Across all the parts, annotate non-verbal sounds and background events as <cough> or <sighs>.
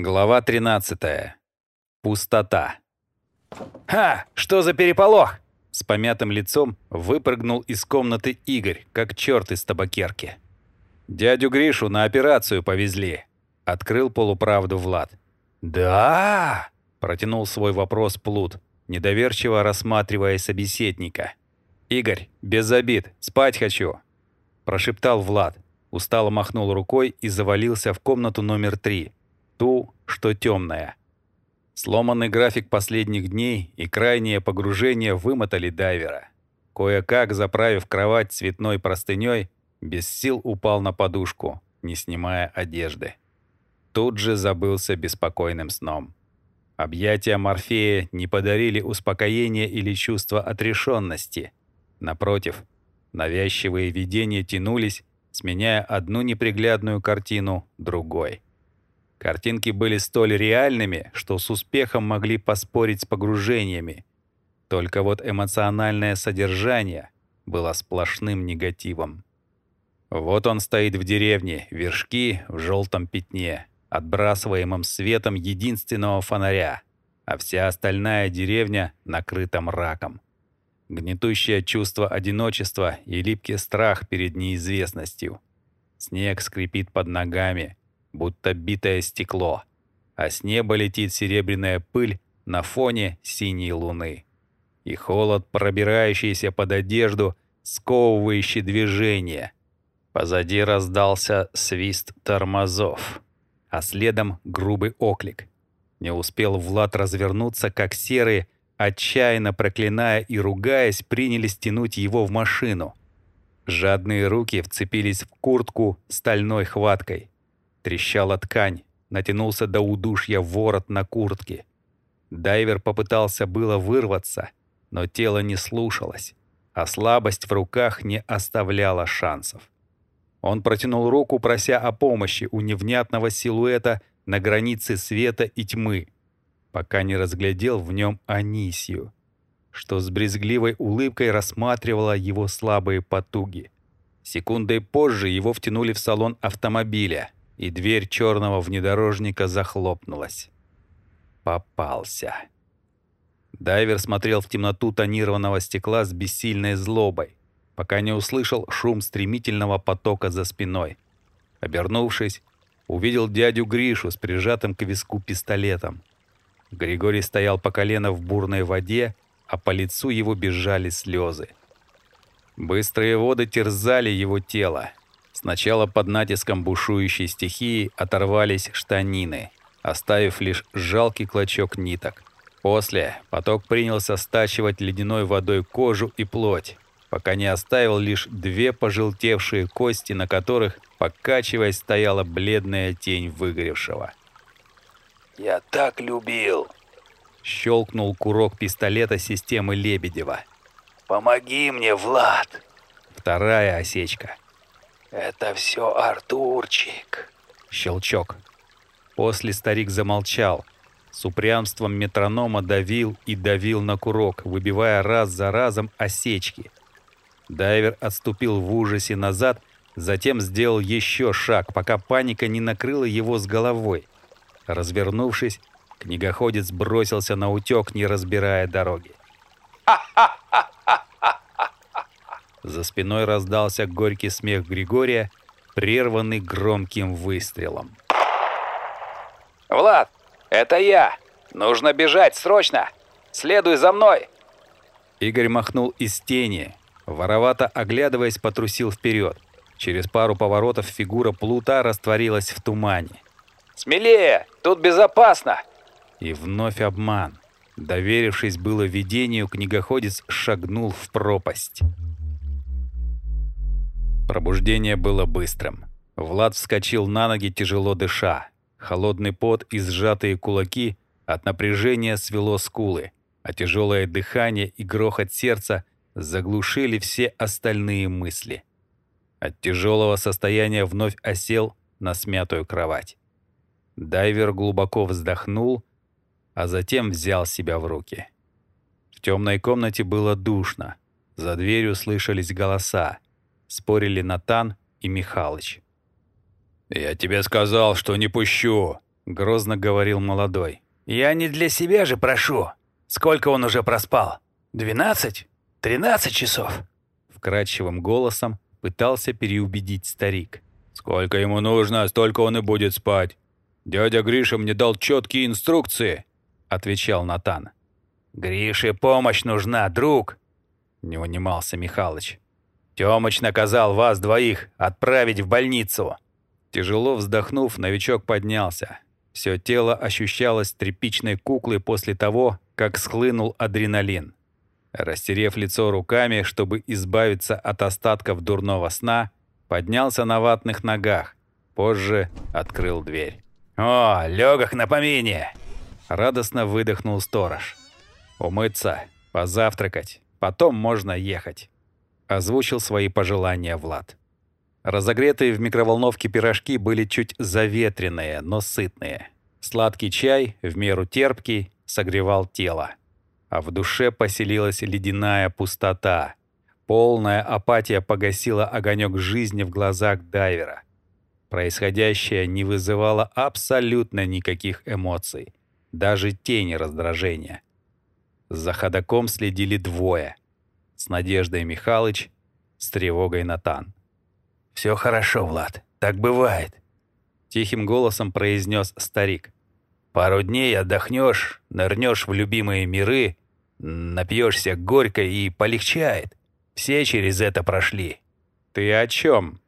Глава 13. Пустота. «Ха! Что за переполох?» С помятым лицом выпрыгнул из комнаты Игорь, как черт из табакерки. «Дядю Гришу на операцию повезли», — открыл полуправду Влад. «Да?» — протянул свой вопрос Плут, недоверчиво рассматривая собеседника. «Игорь, без обид, спать хочу», — прошептал Влад, устало махнул рукой и завалился в комнату номер три, ту, что темная. Сломанный график последних дней и крайнее погружение вымотали дайвера. Кое-как, заправив кровать цветной простыней, без сил упал на подушку, не снимая одежды. Тут же забылся беспокойным сном. Объятия Морфея не подарили успокоения или чувства отрешенности. Напротив, навязчивые видения тянулись, сменяя одну неприглядную картину другой. Картинки были столь реальными, что с успехом могли поспорить с погружениями. Только вот эмоциональное содержание было сплошным негативом. Вот он стоит в деревне, вершки в желтом пятне, отбрасываемым светом единственного фонаря, а вся остальная деревня накрыта мраком. Гнетущее чувство одиночества и липкий страх перед неизвестностью. Снег скрипит под ногами, будто битое стекло, а с неба летит серебряная пыль на фоне синей луны. И холод, пробирающийся под одежду, сковывающий движение. Позади раздался свист тормозов, а следом грубый оклик. Не успел Влад развернуться, как серые, отчаянно проклиная и ругаясь, принялись тянуть его в машину. Жадные руки вцепились в куртку стальной хваткой. Трещала ткань, натянулся до удушья ворот на куртке. Дайвер попытался было вырваться, но тело не слушалось, а слабость в руках не оставляла шансов. Он протянул руку, прося о помощи у невнятного силуэта на границе света и тьмы, пока не разглядел в нем Анисию, что с брезгливой улыбкой рассматривала его слабые потуги. Секундой позже его втянули в салон автомобиля — и дверь черного внедорожника захлопнулась. Попался. Дайвер смотрел в темноту тонированного стекла с бессильной злобой, пока не услышал шум стремительного потока за спиной. Обернувшись, увидел дядю Гришу с прижатым к виску пистолетом. Григорий стоял по колено в бурной воде, а по лицу его бежали слезы. Быстрые воды терзали его тело, Сначала под натиском бушующей стихии оторвались штанины, оставив лишь жалкий клочок ниток. После поток принялся стачивать ледяной водой кожу и плоть, пока не оставил лишь две пожелтевшие кости, на которых, покачиваясь, стояла бледная тень выгоревшего. «Я так любил!» — щелкнул курок пистолета системы Лебедева. «Помоги мне, Влад!» Вторая осечка — «Это все Артурчик!» Щелчок. После старик замолчал. С упрямством метронома давил и давил на курок, выбивая раз за разом осечки. Дайвер отступил в ужасе назад, затем сделал еще шаг, пока паника не накрыла его с головой. Развернувшись, книгоходец бросился на утек, не разбирая дороги. «Ха-ха-ха!» За спиной раздался горький смех Григория, прерванный громким выстрелом. «Влад, это я! Нужно бежать, срочно! Следуй за мной!» Игорь махнул из тени, воровато оглядываясь, потрусил вперед. Через пару поворотов фигура плута растворилась в тумане. «Смелее! Тут безопасно!» И вновь обман. Доверившись было видению, книгоходец шагнул в пропасть. Пробуждение было быстрым. Влад вскочил на ноги, тяжело дыша. Холодный пот и сжатые кулаки от напряжения свело скулы, а тяжелое дыхание и грохот сердца заглушили все остальные мысли. От тяжелого состояния вновь осел на смятую кровать. Дайвер глубоко вздохнул, а затем взял себя в руки. В темной комнате было душно. За дверью слышались голоса спорили Натан и Михалыч. «Я тебе сказал, что не пущу. грозно говорил молодой. «Я не для себя же прошу. Сколько он уже проспал? Двенадцать? Тринадцать часов?» Вкрадчивым голосом пытался переубедить старик. «Сколько ему нужно, столько он и будет спать. Дядя Гриша мне дал четкие инструкции», — отвечал Натан. «Грише помощь нужна, друг!» — не унимался Михалыч. «Тёмыч наказал вас двоих отправить в больницу!» Тяжело вздохнув, новичок поднялся. Все тело ощущалось тряпичной куклой после того, как схлынул адреналин. Растерев лицо руками, чтобы избавиться от остатков дурного сна, поднялся на ватных ногах. Позже открыл дверь. «О, легок на помине!» Радостно выдохнул сторож. «Умыться, позавтракать, потом можно ехать», — озвучил свои пожелания Влад. Разогретые в микроволновке пирожки были чуть заветренные, но сытные. Сладкий чай, в меру терпкий, согревал тело. А в душе поселилась ледяная пустота. Полная апатия погасила огонек жизни в глазах дайвера. Происходящее не вызывало абсолютно никаких эмоций, даже тени раздражения. За ходоком следили двое. С Надеждой Михалыч, с тревогой Натан. «Все хорошо, Влад, так бывает», — тихим голосом произнес старик. «Пару дней отдохнешь, нырнешь в любимые миры, напьешься горько и полегчает. Все через это прошли». «Ты о чем?»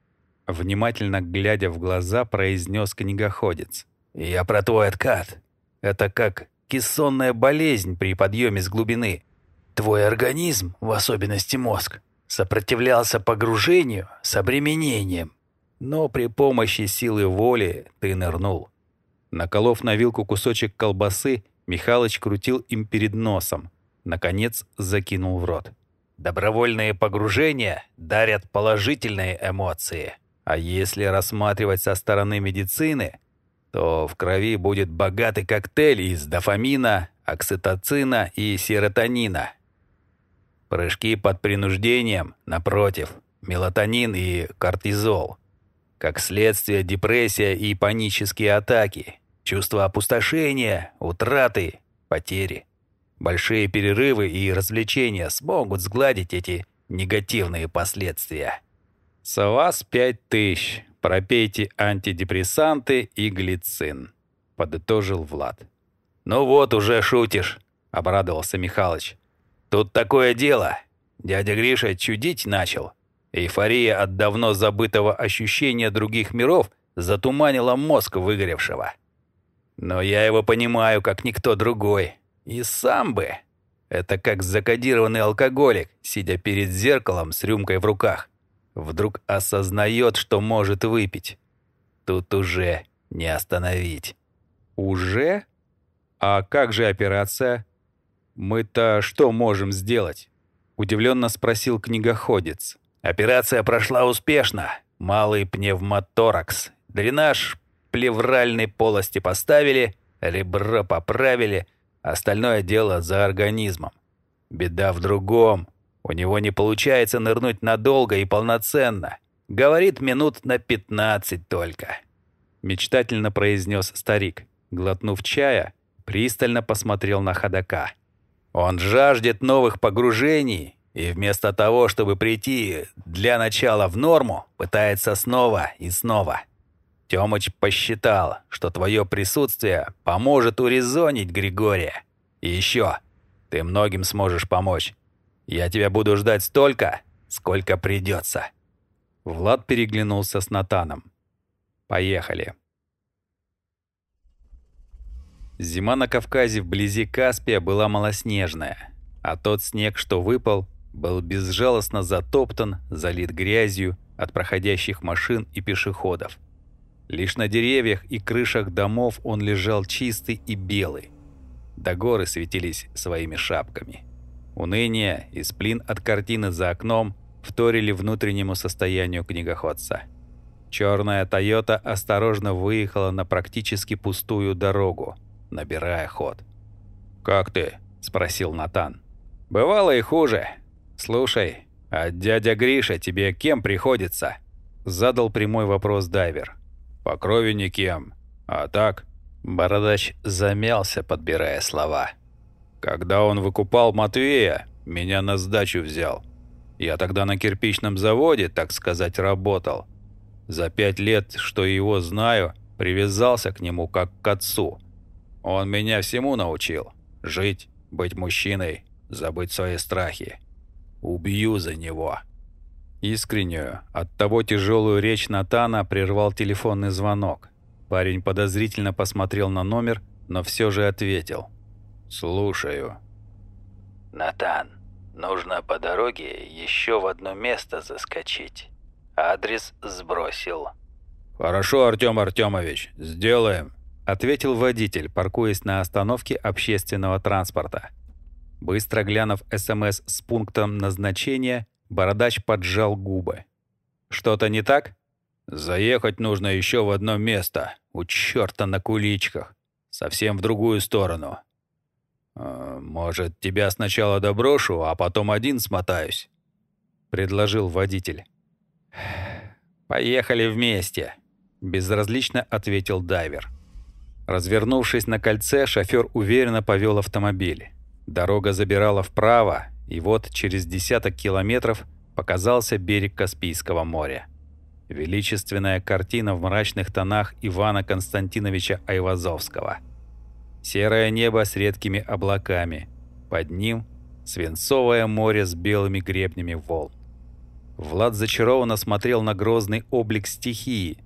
Внимательно глядя в глаза, произнес книгоходец. «Я про твой откат. Это как кессонная болезнь при подъеме с глубины. Твой организм, в особенности мозг, сопротивлялся погружению с обременением, но при помощи силы воли ты нырнул». Наколов на вилку кусочек колбасы, Михалыч крутил им перед носом. Наконец закинул в рот. Добровольные погружения дарят положительные эмоции. А если рассматривать со стороны медицины, то в крови будет богатый коктейль из дофамина, окситоцина и серотонина. Прыжки под принуждением, напротив, мелатонин и кортизол. Как следствие депрессия и панические атаки, чувство опустошения, утраты, потери. Большие перерывы и развлечения смогут сгладить эти негативные последствия. «С вас пять тысяч. Пропейте антидепрессанты и глицин», — подытожил Влад. «Ну вот уже шутишь», — обрадовался Михалыч. «Тут такое дело. Дядя Гриша чудить начал. Эйфория от давно забытого ощущения других миров затуманила мозг выгоревшего. Но я его понимаю, как никто другой. И сам бы. Это как закодированный алкоголик, сидя перед зеркалом с рюмкой в руках вдруг осознает, что может выпить. Тут уже не остановить. Уже? А как же операция? Мы-то что можем сделать? Удивленно спросил книгоходец. Операция прошла успешно. Малый пневмоторакс. Дренаж плевральной полости поставили, ребро поправили, остальное дело за организмом. Беда в другом. У него не получается нырнуть надолго и полноценно. Говорит, минут на пятнадцать только. Мечтательно произнес старик. Глотнув чая, пристально посмотрел на ходока. Он жаждет новых погружений, и вместо того, чтобы прийти для начала в норму, пытается снова и снова. Тёмыч посчитал, что твое присутствие поможет урезонить Григория. И еще, ты многим сможешь помочь. Я тебя буду ждать столько, сколько придется. Влад переглянулся с Натаном. Поехали. Зима на Кавказе вблизи Каспия была малоснежная, а тот снег, что выпал, был безжалостно затоптан, залит грязью от проходящих машин и пешеходов. Лишь на деревьях и крышах домов он лежал чистый и белый. До горы светились своими шапками. Уныние и сплин от картины за окном вторили внутреннему состоянию книгоходца. Черная «Тойота» осторожно выехала на практически пустую дорогу, набирая ход. «Как ты?» – спросил Натан. «Бывало и хуже. Слушай, а дядя Гриша тебе кем приходится?» Задал прямой вопрос дайвер. «По крови никем. А так, Бородач замялся, подбирая слова. «Когда он выкупал Матвея, меня на сдачу взял. Я тогда на кирпичном заводе, так сказать, работал. За пять лет, что его знаю, привязался к нему как к отцу. Он меня всему научил. Жить, быть мужчиной, забыть свои страхи. Убью за него». Искреннюю, оттого тяжелую речь Натана прервал телефонный звонок. Парень подозрительно посмотрел на номер, но все же ответил. «Слушаю». «Натан, нужно по дороге еще в одно место заскочить. Адрес сбросил». «Хорошо, Артем Артемович, сделаем», — ответил водитель, паркуясь на остановке общественного транспорта. Быстро глянув СМС с пунктом назначения, Бородач поджал губы. «Что-то не так?» «Заехать нужно еще в одно место. У черта на куличках. Совсем в другую сторону. Э, может, тебя сначала доброшу, а потом один смотаюсь?» Предложил водитель. «Поехали вместе», — безразлично ответил дайвер. Развернувшись на кольце, шофер уверенно повел автомобиль. Дорога забирала вправо, и вот через десяток километров показался берег Каспийского моря. Величественная картина в мрачных тонах Ивана Константиновича Айвазовского. Серое небо с редкими облаками. Под ним свинцовое море с белыми гребнями волн. Влад зачарованно смотрел на грозный облик стихии.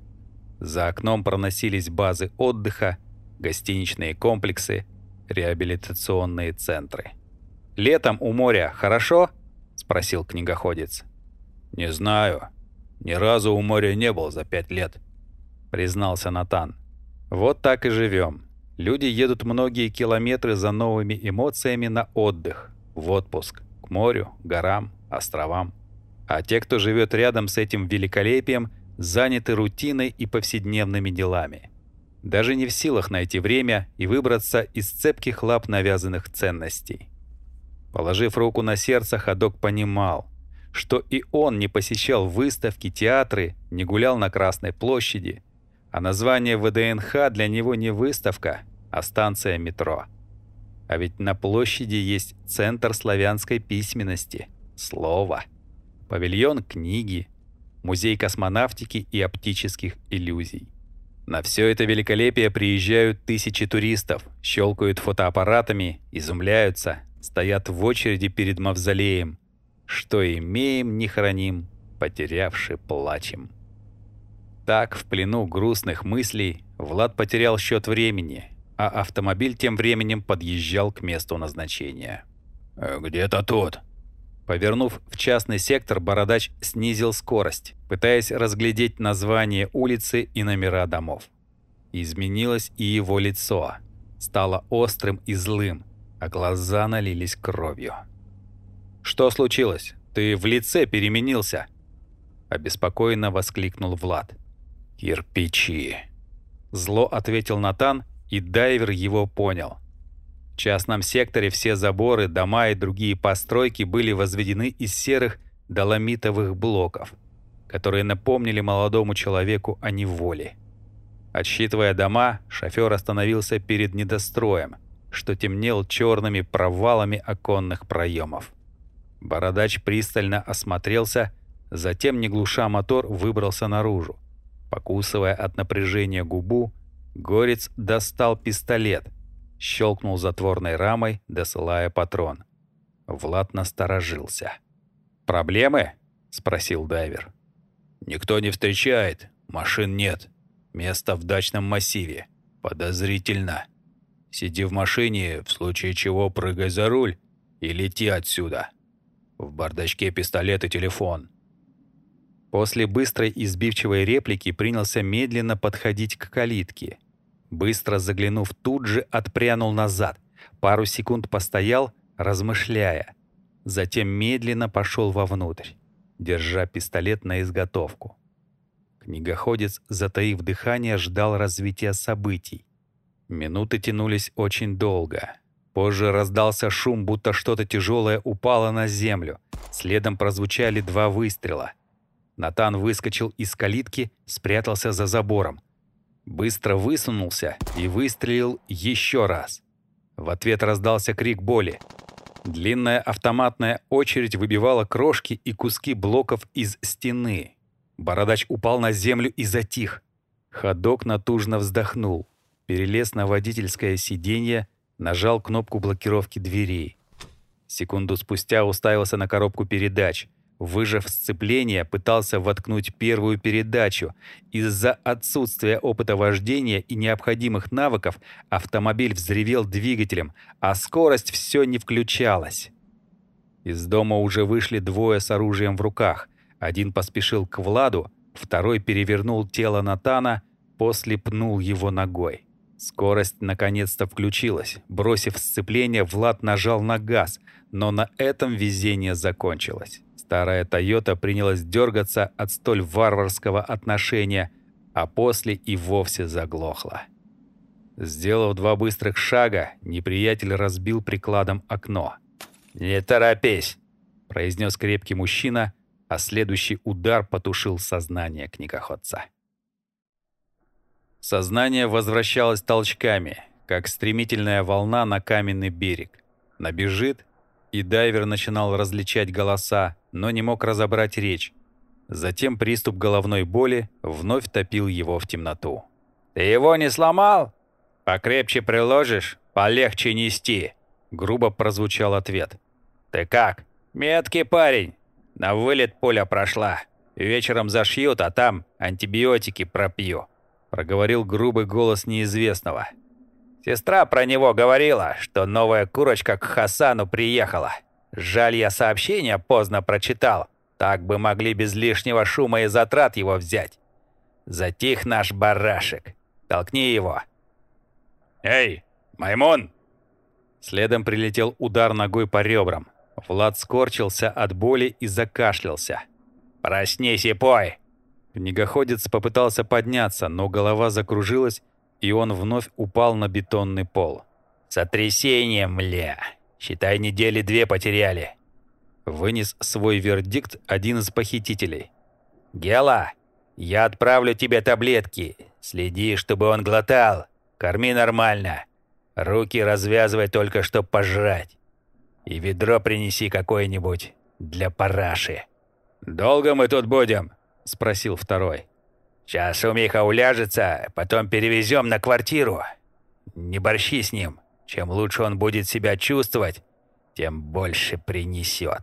За окном проносились базы отдыха, гостиничные комплексы, реабилитационные центры. «Летом у моря хорошо?» — спросил книгоходец. «Не знаю. Ни разу у моря не был за пять лет», — признался Натан. «Вот так и живем. Люди едут многие километры за новыми эмоциями на отдых, в отпуск, к морю, горам, островам. А те, кто живет рядом с этим великолепием, заняты рутиной и повседневными делами. Даже не в силах найти время и выбраться из цепких лап навязанных ценностей. Положив руку на сердце, ходок понимал, что и он не посещал выставки, театры, не гулял на Красной площади, а название ВДНХ для него не выставка, а станция метро. А ведь на площади есть Центр славянской письменности, слово, павильон книги, музей космонавтики и оптических иллюзий. На все это великолепие приезжают тысячи туристов, щелкают фотоаппаратами, изумляются, стоят в очереди перед мавзолеем. Что имеем, не храним, потерявши плачем. Так, в плену грустных мыслей, Влад потерял счет времени, а автомобиль тем временем подъезжал к месту назначения. «Э, «Где-то тут». Повернув в частный сектор, Бородач снизил скорость, пытаясь разглядеть название улицы и номера домов. Изменилось и его лицо. Стало острым и злым, а глаза налились кровью. «Что случилось? Ты в лице переменился?» Обеспокоенно воскликнул Влад. «Кирпичи!» Зло ответил Натан, и дайвер его понял. В частном секторе все заборы, дома и другие постройки были возведены из серых доломитовых блоков, которые напомнили молодому человеку о неволе. Отсчитывая дома, шофер остановился перед недостроем, что темнел черными провалами оконных проемов. Бородач пристально осмотрелся, затем, не глуша мотор, выбрался наружу. Покусывая от напряжения губу, Горец достал пистолет, щелкнул затворной рамой, досылая патрон. Влад насторожился. «Проблемы?» — спросил дайвер. «Никто не встречает, машин нет. Место в дачном массиве. Подозрительно». Сиди в машине, в случае чего прыгай за руль и лети отсюда. В бардачке пистолет и телефон. После быстрой избивчивой реплики принялся медленно подходить к калитке. Быстро заглянув, тут же отпрянул назад. Пару секунд постоял, размышляя. Затем медленно пошел вовнутрь, держа пистолет на изготовку. Книгоходец, затаив дыхание, ждал развития событий. Минуты тянулись очень долго. Позже раздался шум, будто что-то тяжелое упало на землю. Следом прозвучали два выстрела. Натан выскочил из калитки, спрятался за забором. Быстро высунулся и выстрелил еще раз. В ответ раздался крик боли. Длинная автоматная очередь выбивала крошки и куски блоков из стены. Бородач упал на землю и затих. Ходок натужно вздохнул, перелез на водительское сиденье, нажал кнопку блокировки дверей. Секунду спустя уставился на коробку передач. Выжав сцепление, пытался воткнуть первую передачу. Из-за отсутствия опыта вождения и необходимых навыков автомобиль взревел двигателем, а скорость все не включалась. Из дома уже вышли двое с оружием в руках. Один поспешил к Владу, второй перевернул тело Натана, после пнул его ногой. Скорость наконец-то включилась. Бросив сцепление, Влад нажал на газ, но на этом везение закончилось. Старая «Тойота» принялась дергаться от столь варварского отношения, а после и вовсе заглохла. Сделав два быстрых шага, неприятель разбил прикладом окно. «Не торопись!» — произнес крепкий мужчина, а следующий удар потушил сознание книгоходца. Сознание возвращалось толчками, как стремительная волна на каменный берег. Набежит, и дайвер начинал различать голоса, но не мог разобрать речь. Затем приступ головной боли вновь топил его в темноту. «Ты его не сломал? Покрепче приложишь, полегче нести», — грубо прозвучал ответ. «Ты как? Меткий парень. На вылет пуля прошла. Вечером зашьют, а там антибиотики пропью» проговорил грубый голос неизвестного. Сестра про него говорила, что новая курочка к Хасану приехала. Жаль, я сообщение поздно прочитал. Так бы могли без лишнего шума и затрат его взять. Затих наш барашек. Толкни его. «Эй, Маймон!» Следом прилетел удар ногой по ребрам. Влад скорчился от боли и закашлялся. «Проснись и пой!» Книгоходец попытался подняться, но голова закружилась, и он вновь упал на бетонный пол. «Сотрясение, мля! Считай, недели две потеряли!» Вынес свой вердикт один из похитителей. «Гела, я отправлю тебе таблетки. Следи, чтобы он глотал. Корми нормально. Руки развязывай только, чтоб пожрать. И ведро принеси какое-нибудь для параши». «Долго мы тут будем?» — спросил второй. «Сейчас у Миха уляжется, потом перевезем на квартиру. Не борщи с ним. Чем лучше он будет себя чувствовать, тем больше принесет».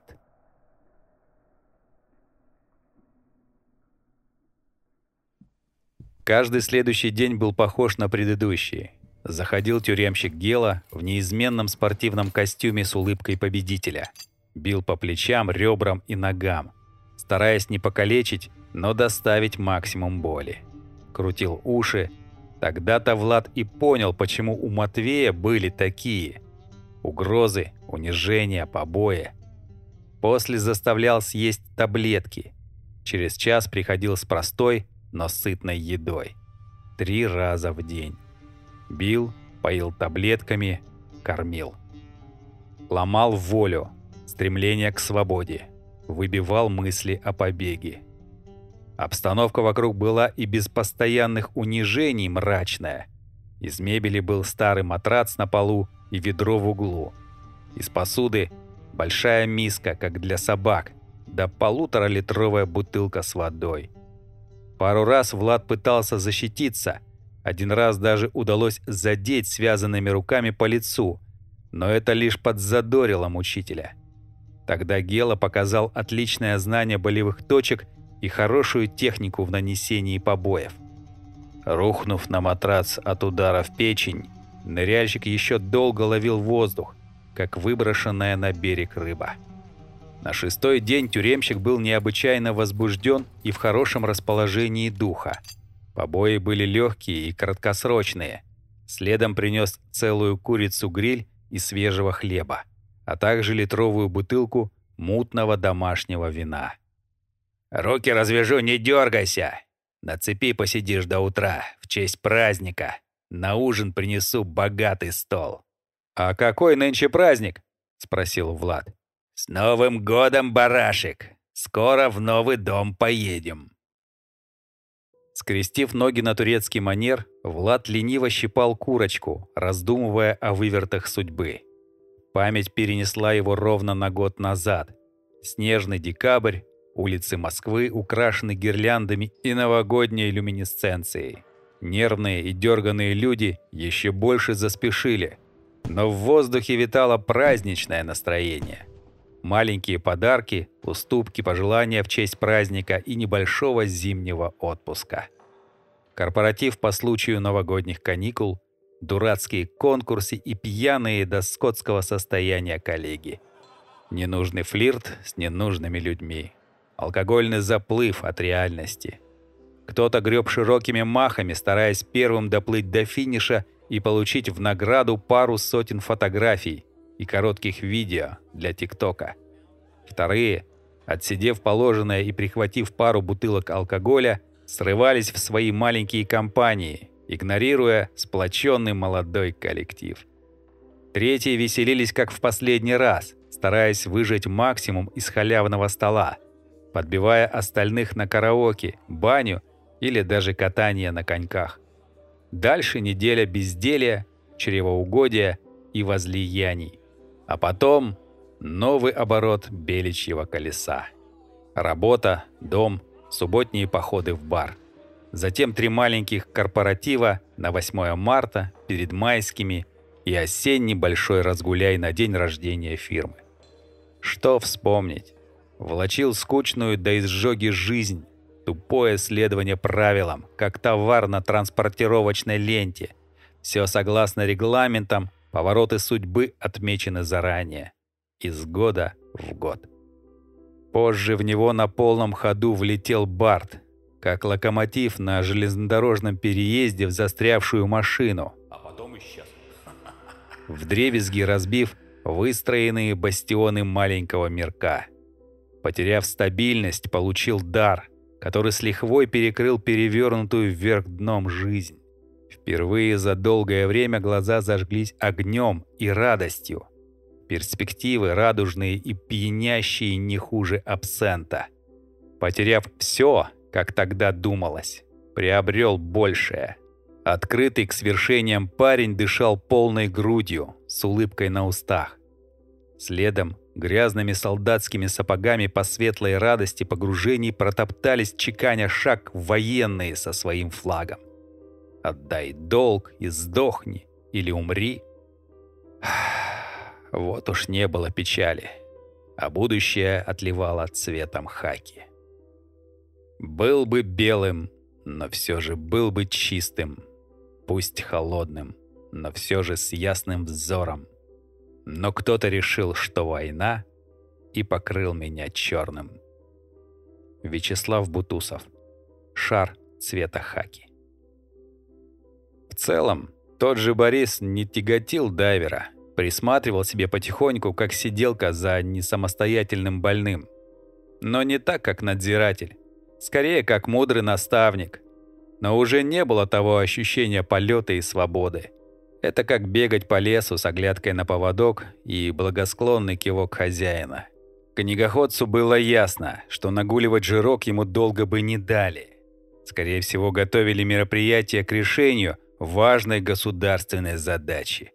Каждый следующий день был похож на предыдущий. Заходил тюремщик Гела в неизменном спортивном костюме с улыбкой победителя. Бил по плечам, ребрам и ногам. Стараясь не покалечить, но доставить максимум боли. Крутил уши. Тогда-то Влад и понял, почему у Матвея были такие. Угрозы, унижения, побои. После заставлял съесть таблетки. Через час приходил с простой, но сытной едой. Три раза в день. Бил, поил таблетками, кормил. Ломал волю, стремление к свободе. Выбивал мысли о побеге. Обстановка вокруг была и без постоянных унижений мрачная. Из мебели был старый матрац на полу и ведро в углу. Из посуды большая миска, как для собак, да полуторалитровая бутылка с водой. Пару раз Влад пытался защититься, один раз даже удалось задеть связанными руками по лицу, но это лишь подзадорило мучителя. Тогда Гела показал отличное знание болевых точек и хорошую технику в нанесении побоев. Рухнув на матрац от удара в печень, ныряльщик еще долго ловил воздух, как выброшенная на берег рыба. На шестой день тюремщик был необычайно возбужден и в хорошем расположении духа. Побои были легкие и краткосрочные. Следом принес целую курицу-гриль и свежего хлеба, а также литровую бутылку мутного домашнего вина. Руки развяжу, не дергайся. На цепи посидишь до утра, в честь праздника. На ужин принесу богатый стол». «А какой нынче праздник?» — спросил Влад. «С Новым годом, барашек! Скоро в новый дом поедем». Скрестив ноги на турецкий манер, Влад лениво щипал курочку, раздумывая о вывертах судьбы. Память перенесла его ровно на год назад. Снежный декабрь, улицы Москвы украшены гирляндами и новогодней люминесценцией. Нервные и дерганные люди еще больше заспешили, но в воздухе витало праздничное настроение. Маленькие подарки, уступки, пожелания в честь праздника и небольшого зимнего отпуска. Корпоратив по случаю новогодних каникул, дурацкие конкурсы и пьяные до скотского состояния коллеги. Ненужный флирт с ненужными людьми. Алкогольный заплыв от реальности. Кто-то греб широкими махами, стараясь первым доплыть до финиша и получить в награду пару сотен фотографий и коротких видео для ТикТока. Вторые, отсидев положенное и прихватив пару бутылок алкоголя, срывались в свои маленькие компании, игнорируя сплоченный молодой коллектив. Третьи веселились как в последний раз, стараясь выжать максимум из халявного стола, подбивая остальных на караоке, баню или даже катание на коньках. Дальше неделя безделия, чревоугодия и возлияний. А потом новый оборот беличьего колеса. Работа, дом, субботние походы в бар. Затем три маленьких корпоратива на 8 марта, перед майскими и осенний большой разгуляй на день рождения фирмы. Что вспомнить? Волочил скучную до изжоги жизнь, тупое следование правилам, как товар на транспортировочной ленте. Все согласно регламентам, Повороты судьбы отмечены заранее, из года в год. Позже в него на полном ходу влетел Барт, как локомотив на железнодорожном переезде в застрявшую машину. А потом исчез. В дребезги разбив выстроенные бастионы маленького мирка. Потеряв стабильность, получил дар, который с лихвой перекрыл перевернутую вверх дном жизнь. Впервые за долгое время глаза зажглись огнем и радостью. Перспективы радужные и пьянящие не хуже абсента. Потеряв все, как тогда думалось, приобрел большее. Открытый к свершениям парень дышал полной грудью, с улыбкой на устах. Следом грязными солдатскими сапогами по светлой радости погружений протоптались чеканя шаг военные со своим флагом. Отдай долг и сдохни, или умри. <sighs> Вот уж не было печали, а будущее отливало цветом хаки. Был бы белым, но все же был бы чистым, пусть холодным, но все же с ясным взором. Но кто-то решил, что война, и покрыл меня черным. Вячеслав Бутусов. Шар цвета хаки. В целом, тот же Борис не тяготил дайвера, присматривал себе потихоньку, как сиделка за несамостоятельным больным. Но не так, как надзиратель. Скорее, как мудрый наставник. Но уже не было того ощущения полета и свободы. Это как бегать по лесу с оглядкой на поводок и благосклонный кивок хозяина. Книгоходцу было ясно, что нагуливать жирок ему долго бы не дали. Скорее всего, готовили мероприятие к решению – важной государственной задачи.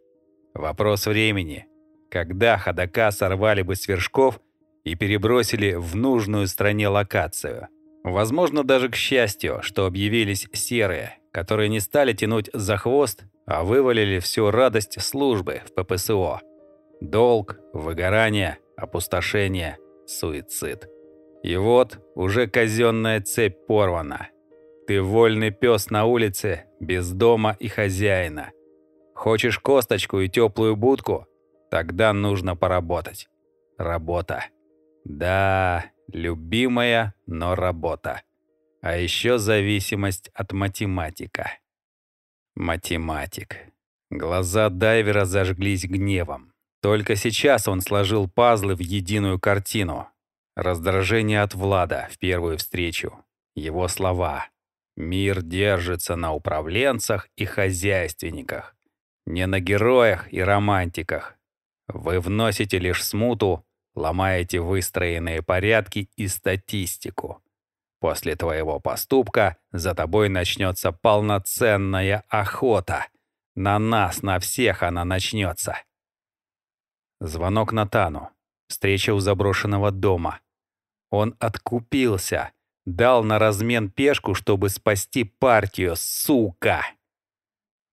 Вопрос времени, когда ходока сорвали бы с вершков и перебросили в нужную стране локацию. Возможно, даже к счастью, что объявились серые, которые не стали тянуть за хвост, а вывалили всю радость службы в ППСО. Долг, выгорание, опустошение, суицид. И вот уже казенная цепь порвана – ты вольный пес на улице, без дома и хозяина. Хочешь косточку и теплую будку? Тогда нужно поработать. Работа. Да, любимая, но работа. А еще зависимость от математика. Математик. Глаза дайвера зажглись гневом. Только сейчас он сложил пазлы в единую картину. Раздражение от Влада в первую встречу. Его слова. Мир держится на управленцах и хозяйственниках, не на героях и романтиках. Вы вносите лишь смуту, ломаете выстроенные порядки и статистику. После твоего поступка за тобой начнется полноценная охота. На нас, на всех она начнется. Звонок Натану. Встреча у заброшенного дома. Он откупился. Дал на размен пешку, чтобы спасти партию, сука!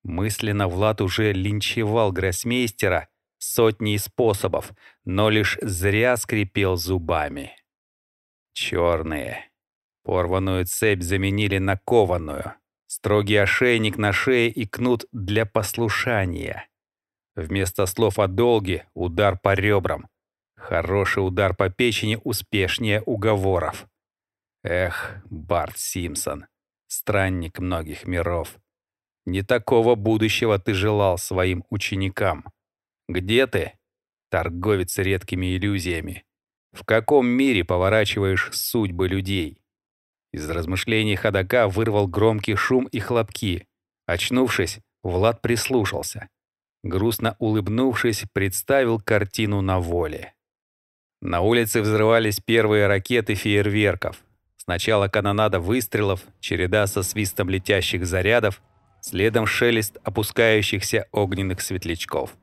Мысленно Влад уже линчевал гроссмейстера сотней способов, но лишь зря скрипел зубами. Черные. Порванную цепь заменили на кованую. Строгий ошейник на шее и кнут для послушания. Вместо слов о долге — удар по ребрам. Хороший удар по печени успешнее уговоров. Эх, Барт Симпсон, странник многих миров. Не такого будущего ты желал своим ученикам. Где ты, торговец редкими иллюзиями? В каком мире поворачиваешь судьбы людей? Из размышлений ходока вырвал громкий шум и хлопки. Очнувшись, Влад прислушался. Грустно улыбнувшись, представил картину на воле. На улице взрывались первые ракеты фейерверков. Сначала канонада выстрелов, череда со свистом летящих зарядов, следом шелест опускающихся огненных светлячков.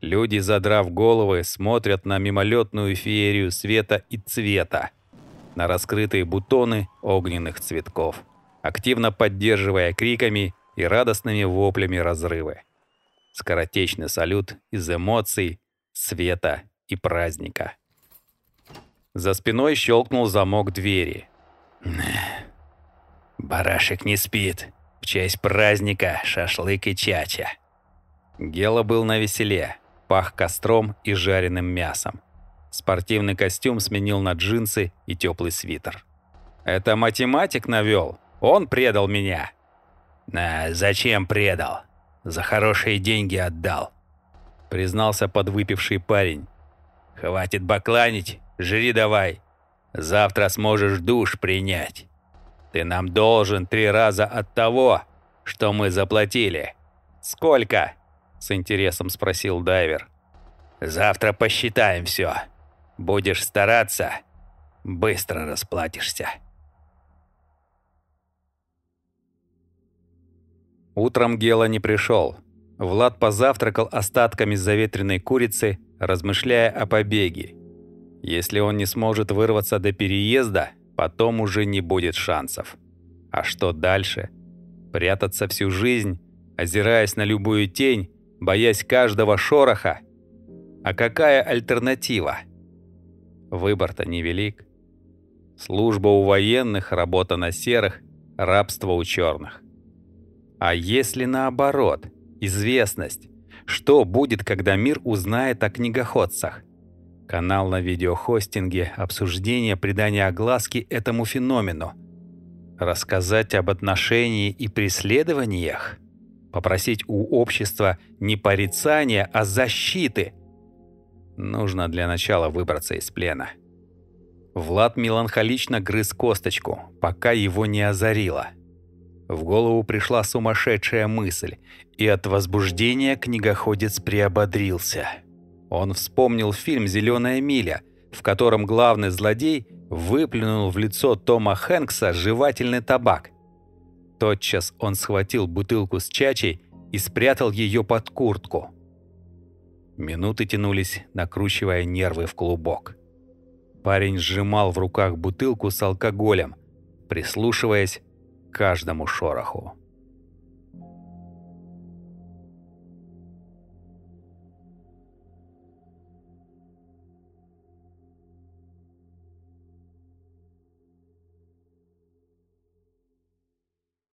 Люди, задрав головы, смотрят на мимолетную феерию света и цвета, на раскрытые бутоны огненных цветков, активно поддерживая криками и радостными воплями разрывы. Скоротечный салют из эмоций, света и праздника. За спиной щелкнул замок двери. «Барашек не спит. В честь праздника шашлык и чача». Гела был на веселе, пах костром и жареным мясом. Спортивный костюм сменил на джинсы и теплый свитер. «Это математик навел? Он предал меня!» «А зачем предал? За хорошие деньги отдал», — признался подвыпивший парень. «Хватит бакланить, жри давай. Завтра сможешь душ принять. Ты нам должен три раза от того, что мы заплатили». «Сколько?» — с интересом спросил дайвер. «Завтра посчитаем все. Будешь стараться, быстро расплатишься. Утром Гела не пришел. Влад позавтракал остатками заветренной курицы, размышляя о побеге. Если он не сможет вырваться до переезда, потом уже не будет шансов. А что дальше? Прятаться всю жизнь, озираясь на любую тень, боясь каждого шороха? А какая альтернатива? Выбор-то невелик. Служба у военных, работа на серых, рабство у черных. А если наоборот, известность, что будет, когда мир узнает о книгоходцах? Канал на видеохостинге, обсуждение, придание огласки этому феномену. Рассказать об отношении и преследованиях? Попросить у общества не порицания, а защиты – Нужно для начала выбраться из плена. Влад меланхолично грыз косточку, пока его не озарило. В голову пришла сумасшедшая мысль, и от возбуждения книгоходец приободрился. Он вспомнил фильм «Зеленая миля», в котором главный злодей выплюнул в лицо Тома Хэнкса жевательный табак. Тотчас он схватил бутылку с чачей и спрятал ее под куртку. Минуты тянулись, накручивая нервы в клубок. Парень сжимал в руках бутылку с алкоголем, прислушиваясь к каждому шороху.